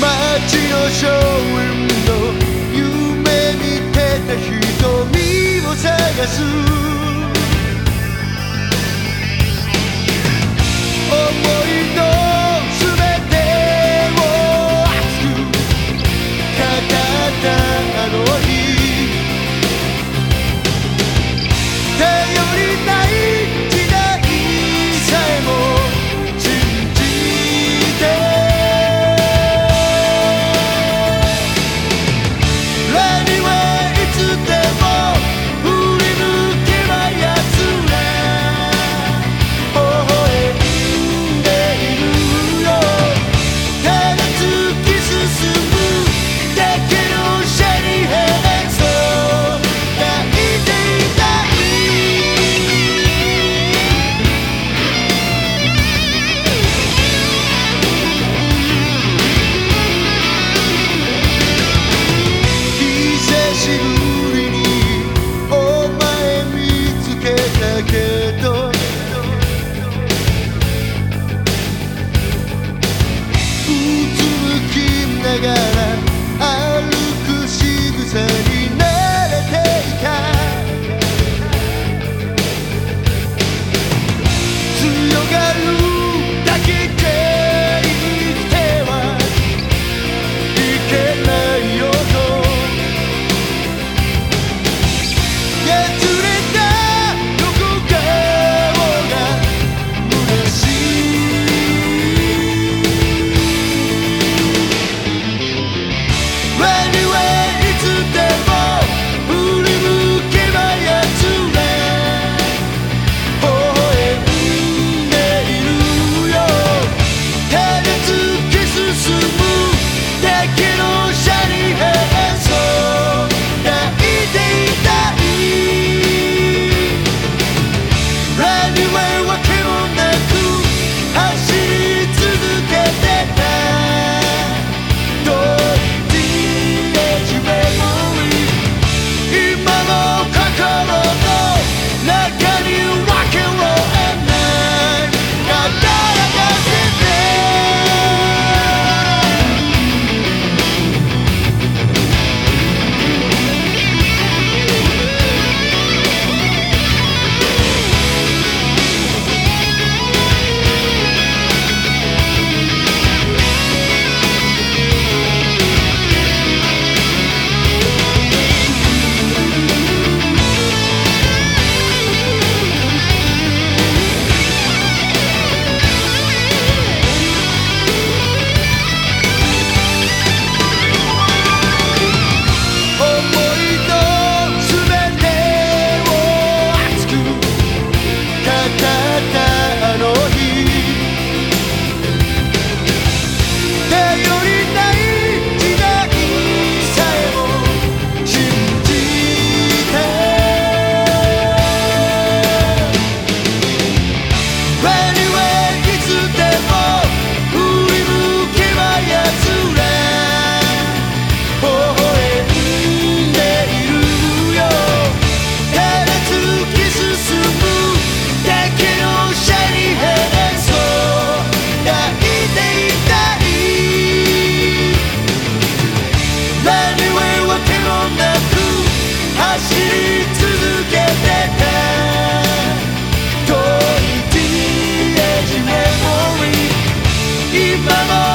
街のショーウィンド夢見てた瞳を探す。お前見つけたけど。うつむきながら歩く仕草になれていた。強がる down. y vamos.